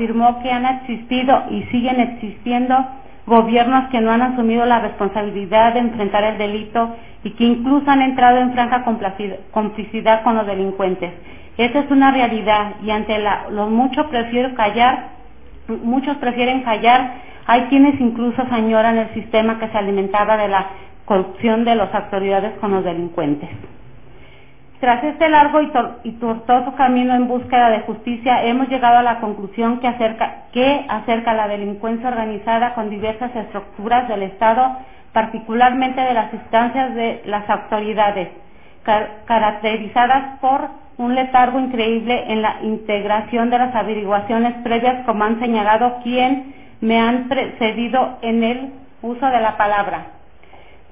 afirmó que han existido y siguen existiendo gobiernos que no han asumido la responsabilidad de enfrentar el delito y que incluso han entrado en franca complicidad con los delincuentes. Esa es una realidad y ante la, lo mucho prefiero callar, muchos prefieren callar, hay quienes incluso añoran el sistema que se alimentaba de la corrupción de las autoridades con los delincuentes. Tras este largo y, tortuoso camino en búsqueda de justicia, hemos llegado a la conclusión que acerca, que acerca la delincuencia organizada con diversas estructuras del Estado, particularmente de las instancias de las autoridades, caracterizadas por un letargo increíble en la integración de las averiguaciones previas, como han señalado quien me han precedido en el uso de la palabra.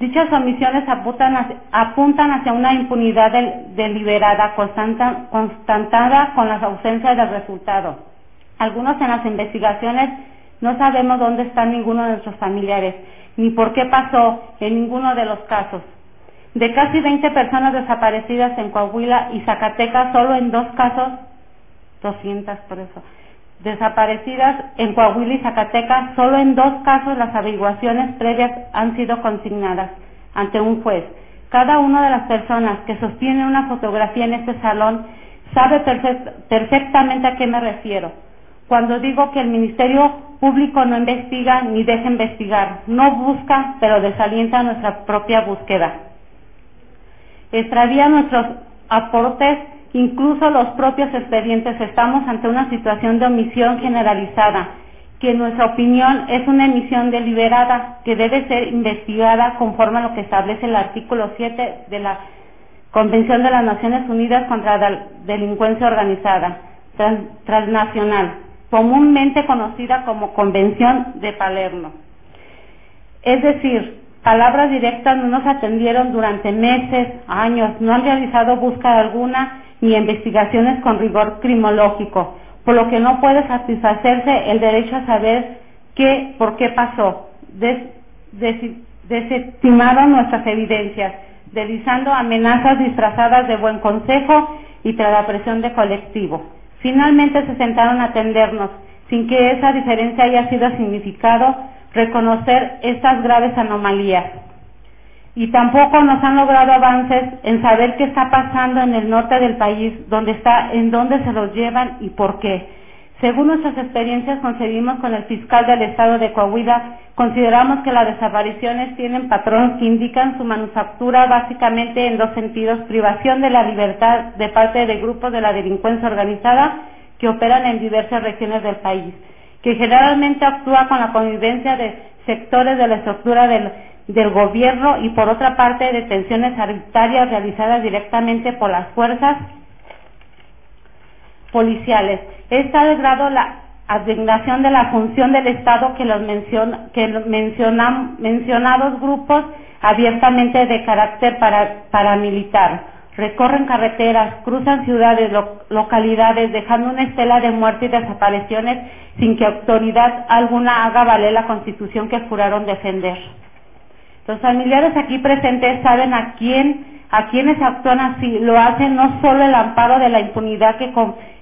Dichas omisiones apuntan hacia, una impunidad deliberada, constantada con las ausencias del resultado. Algunos en las investigaciones no sabemos dónde están ninguno de nuestros familiares, ni por qué pasó en ninguno de los casos. De casi 20 personas desaparecidas en Coahuila y Zacatecas, solo en dos casos, 200 por eso, desaparecidas en Coahuila y Zacatecas, solo en dos casos las averiguaciones previas han sido consignadas ante un juez. Cada una de las personas que sostiene una fotografía en este salón sabe perfectamente a qué me refiero. Cuando digo que el Ministerio Público no investiga ni deja investigar, no busca, pero desalienta nuestra propia búsqueda. Extravía nuestros aportes Incluso los propios expedientes estamos ante una situación de omisión generalizada, que en nuestra opinión es una emisión deliberada que debe ser investigada conforme a lo que establece el artículo 7 de la Convención de las Naciones Unidas contra la Delincuencia Organizada Transnacional, comúnmente conocida como Convención de Palermo. Es decir, palabras directas no nos atendieron durante meses, años, no han realizado búsqueda alguna ni investigaciones con rigor crimológico, por lo que no puede satisfacerse el derecho a saber qué, por qué pasó. desestimaron nuestras evidencias, deslizando amenazas disfrazadas de buen consejo y tras la presión de colectivo. Finalmente se sentaron a atendernos, sin que esa diferencia haya sido significado reconocer estas graves anomalías y tampoco nos han logrado avances en saber qué está pasando en el norte del país, dónde está, en dónde se los llevan y por qué. Según nuestras experiencias concebimos con el fiscal del estado de Coahuila, consideramos que las desapariciones tienen patrones que indican su manufactura básicamente en dos sentidos, privación de la libertad de parte de grupos de la delincuencia organizada que operan en diversas regiones del país, que generalmente actúa con la convivencia de sectores de la estructura del del gobierno y por otra parte detenciones arbitrarias realizadas directamente por las fuerzas policiales. Está de grado la asignación de la función del Estado que los que mencionados grupos abiertamente de carácter paramilitar recorren carreteras, cruzan ciudades, localidades, dejando una estela de muerte y desapariciones sin que autoridad alguna haga valer la constitución que juraron defender. Los familiares aquí presentes saben a quién, a quienes actúan así. Lo hacen no solo el amparo de la impunidad que,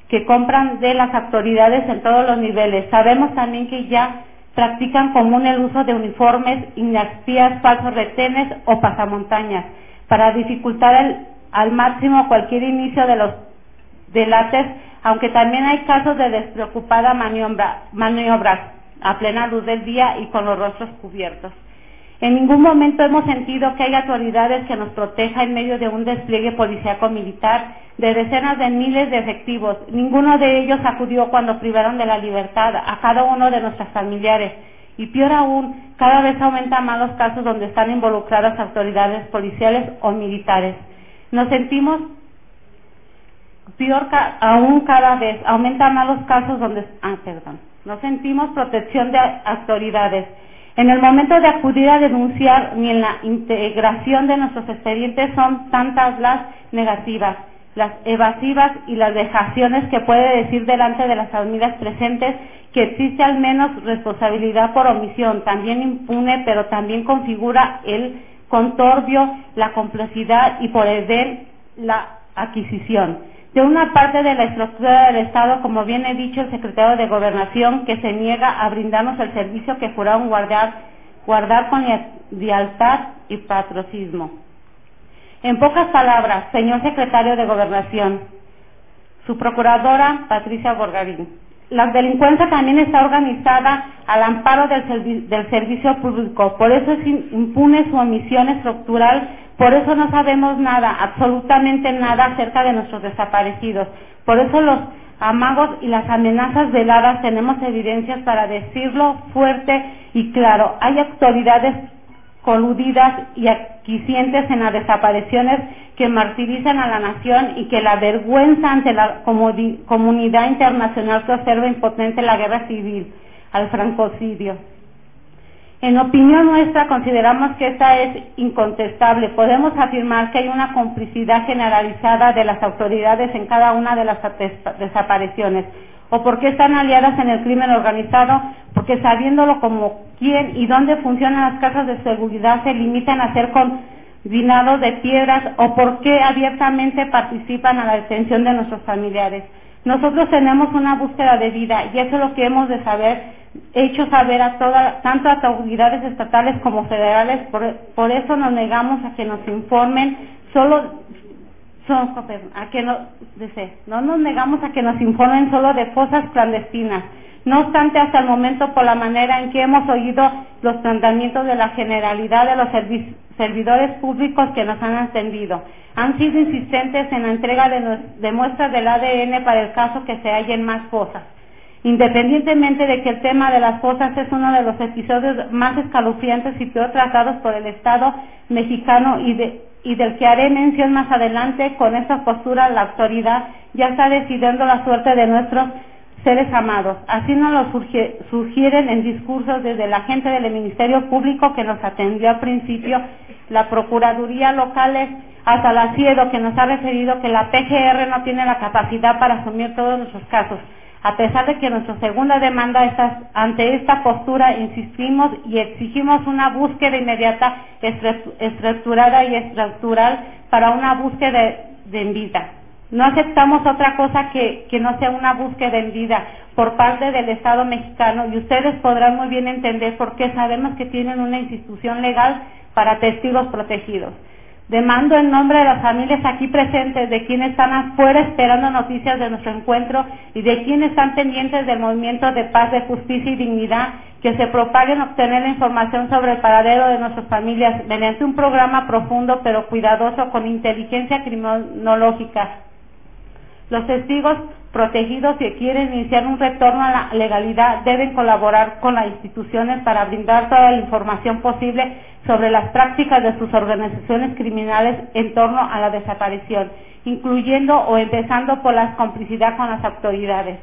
que compran de las autoridades en todos los niveles. Sabemos también que ya practican común el uso de uniformes, inactías, falsos retenes o pasamontañas para dificultar al máximo cualquier inicio de los delates, aunque también hay casos de despreocupada maniobra, a plena luz del día y con los rostros cubiertos. En ningún momento hemos sentido que hay autoridades que nos proteja en medio de un despliegue policíaco militar de decenas de miles de efectivos. Ninguno de ellos acudió cuando privaron de la libertad a cada uno de nuestros familiares. Y peor aún, cada vez aumentan más los casos donde están involucradas autoridades policiales o militares. Nos sentimos peor aún cada vez, aumentan más los casos donde, ah, perdón, nos sentimos protección de autoridades en el momento de acudir a denunciar ni en la integración de nuestros expedientes son tantas las negativas, las evasivas y las dejaciones que puede decir delante de las familias presentes que existe al menos responsabilidad por omisión, también impune, pero también configura el contorbio, la complicidad y por ende la adquisición. De una parte de la estructura del Estado, como bien he dicho el secretario de Gobernación, que se niega a brindarnos el servicio que juraron guardar, guardar con lealtad y patriotismo. En pocas palabras, señor secretario de Gobernación, su procuradora Patricia Borgarín, la delincuencia también está organizada al amparo del, del servicio público, por eso es impune su omisión estructural por eso no sabemos nada, absolutamente nada acerca de nuestros desaparecidos. Por eso los amagos y las amenazas veladas tenemos evidencias para decirlo fuerte y claro. Hay autoridades coludidas y aquicientes en las desapariciones que martirizan a la nación y que la vergüenza ante la comunidad internacional que observa impotente la guerra civil, al francocidio. En opinión nuestra, consideramos que esta es incontestable. Podemos afirmar que hay una complicidad generalizada de las autoridades en cada una de las desapariciones. ¿O porque están aliadas en el crimen organizado? Porque sabiéndolo como quién y dónde funcionan las casas de seguridad se limitan a ser combinados de piedras o por qué abiertamente participan a la detención de nuestros familiares. Nosotros tenemos una búsqueda de vida y eso es lo que hemos de saber hecho saber a todas, tanto a autoridades estatales como federales, por, eso nos negamos a que nos informen solo a que no, no nos negamos a que nos informen solo de fosas clandestinas. No obstante, hasta el momento, por la manera en que hemos oído los planteamientos de la generalidad de los servidores públicos que nos han atendido, han sido insistentes en la entrega de, de muestras del ADN para el caso que se hallen más fosas. Independientemente de que el tema de las fosas es uno de los episodios más escalofriantes y peor tratados por el Estado mexicano y, del que haré mención más adelante, con esta postura la autoridad ya está decidiendo la suerte de nuestros seres amados. Así nos lo sugieren en discursos desde la gente del Ministerio Público que nos atendió al principio, la Procuraduría Locales, hasta la CIEDO que nos ha referido que la PGR no tiene la capacidad para asumir todos nuestros casos. A pesar de que nuestra segunda demanda ante esta postura, insistimos y exigimos una búsqueda inmediata, estructurada y estructural para una búsqueda de, vida. No aceptamos otra cosa que, que no sea una búsqueda en vida por parte del Estado mexicano y ustedes podrán muy bien entender por qué sabemos que tienen una institución legal para testigos protegidos. Demando en nombre de las familias aquí presentes, de quienes están afuera esperando noticias de nuestro encuentro y de quienes están pendientes del movimiento de paz, de justicia y dignidad, que se propaguen obtener la información sobre el paradero de nuestras familias mediante un programa profundo pero cuidadoso con inteligencia criminológica. Los testigos protegidos que quieren iniciar un retorno a la legalidad deben colaborar con las instituciones para brindar toda la información posible sobre las prácticas de sus organizaciones criminales en torno a la desaparición, incluyendo o empezando por la complicidad con las autoridades.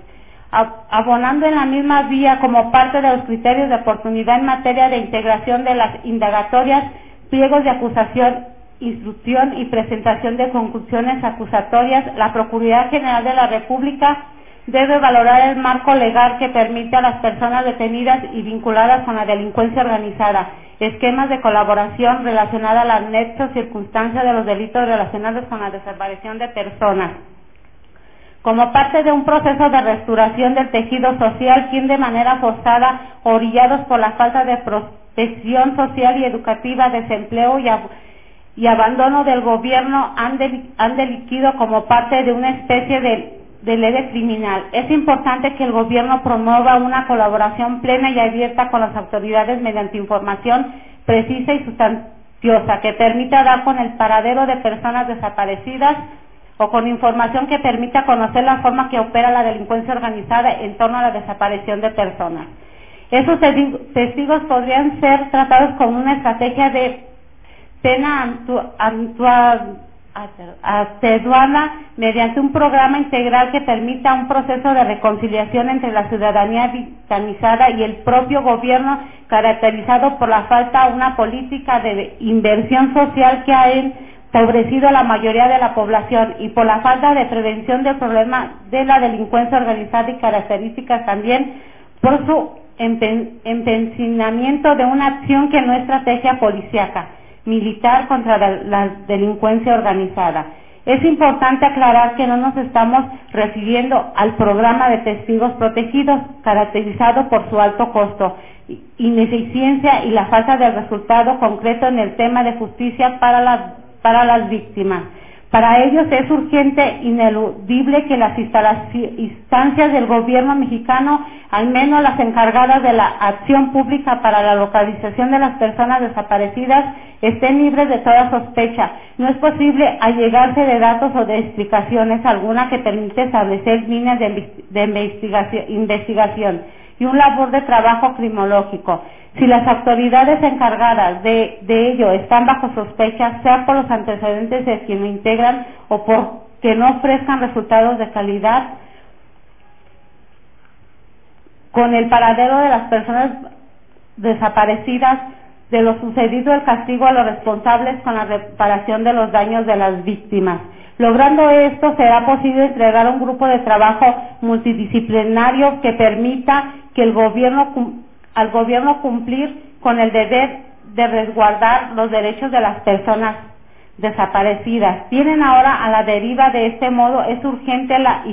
Abonando en la misma vía como parte de los criterios de oportunidad en materia de integración de las indagatorias, pliegos de acusación instrucción y presentación de conclusiones acusatorias, la Procuraduría General de la República debe valorar el marco legal que permite a las personas detenidas y vinculadas con la delincuencia organizada, esquemas de colaboración relacionada a las nexos circunstancias de los delitos relacionados con la desaparición de personas. Como parte de un proceso de restauración del tejido social, quien de manera forzada, orillados por la falta de protección social y educativa, desempleo y y abandono del gobierno han, delinquido como parte de una especie de, de criminal. Es importante que el gobierno promueva una colaboración plena y abierta con las autoridades mediante información precisa y sustanciosa que permita dar con el paradero de personas desaparecidas o con información que permita conocer la forma que opera la delincuencia organizada en torno a la desaparición de personas. Esos testigos podrían ser tratados con una estrategia de pena atenuada mediante un programa integral que permita un proceso de reconciliación entre la ciudadanía victimizada y el propio gobierno caracterizado por la falta de una política de inversión social que ha empobrecido a la mayoría de la población y por la falta de prevención del problema de la delincuencia organizada y características también por su empecinamiento de una acción que no es estrategia policíaca militar contra la, delincuencia organizada. Es importante aclarar que no nos estamos refiriendo al programa de testigos protegidos, caracterizado por su alto costo, ineficiencia y la falta de resultado concreto en el tema de justicia para las, para las víctimas. Para ellos es urgente, ineludible que las instancias del gobierno mexicano, al menos las encargadas de la acción pública para la localización de las personas desaparecidas, estén libres de toda sospecha. No es posible allegarse de datos o de explicaciones alguna que permite establecer líneas de, investigación y un labor de trabajo criminológico. Si las autoridades encargadas de, ello están bajo sospecha, sea por los antecedentes de quien lo integran o por que no ofrezcan resultados de calidad, con el paradero de las personas desaparecidas, de lo sucedido el castigo a los responsables con la reparación de los daños de las víctimas. Logrando esto, será posible entregar un grupo de trabajo multidisciplinario que permita que el gobierno al gobierno cumplir con el deber de resguardar los derechos de las personas desaparecidas. Tienen ahora a la deriva de este modo, es urgente la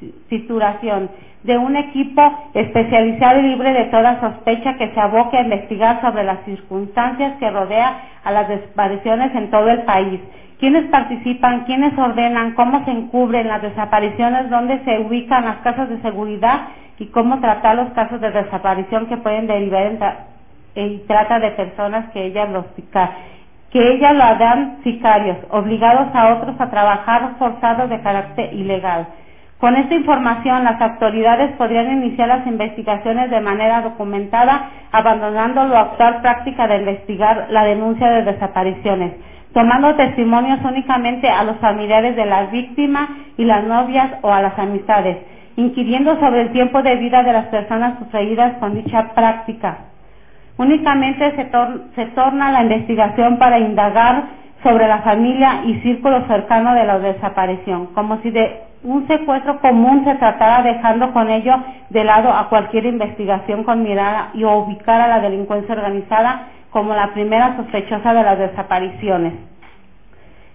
institución de un equipo especializado y libre de toda sospecha que se aboque a investigar sobre las circunstancias que rodean a las desapariciones en todo el país. ¿Quiénes participan? ¿Quiénes ordenan? ¿Cómo se encubren las desapariciones? ¿Dónde se ubican las casas de seguridad? Y cómo tratar los casos de desaparición que pueden derivar en, trata de personas que ellas los que ellas lo hagan sicarios, obligados a otros a trabajar forzados de carácter ilegal. Con esta información, las autoridades podrían iniciar las investigaciones de manera documentada, abandonando la actual práctica de investigar la denuncia de desapariciones, tomando testimonios únicamente a los familiares de las víctimas y las novias o a las amistades, inquiriendo sobre el tiempo de vida de las personas sustraídas con dicha práctica. Únicamente se, torna la investigación para indagar sobre la familia y círculo cercano de la desaparición, como si de un secuestro común se tratara dejando con ello de lado a cualquier investigación con mirada y ubicar a la delincuencia organizada como la primera sospechosa de las desapariciones.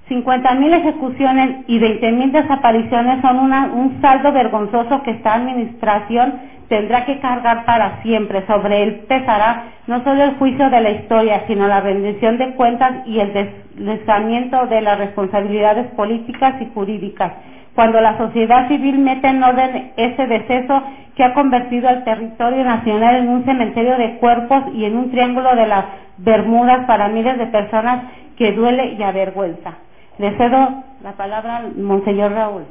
50.000 ejecuciones y 20.000 desapariciones son un saldo vergonzoso que esta administración tendrá que cargar para siempre. Sobre él pesará no solo el juicio de la historia, sino la rendición de cuentas y el deslizamiento de las responsabilidades políticas y jurídicas. Cuando la sociedad civil mete en orden ese deceso que ha convertido al territorio nacional en un cementerio de cuerpos y en un triángulo de las Bermudas para miles de personas que duele y avergüenza. Le cedo la palabra al Monseñor Raúl.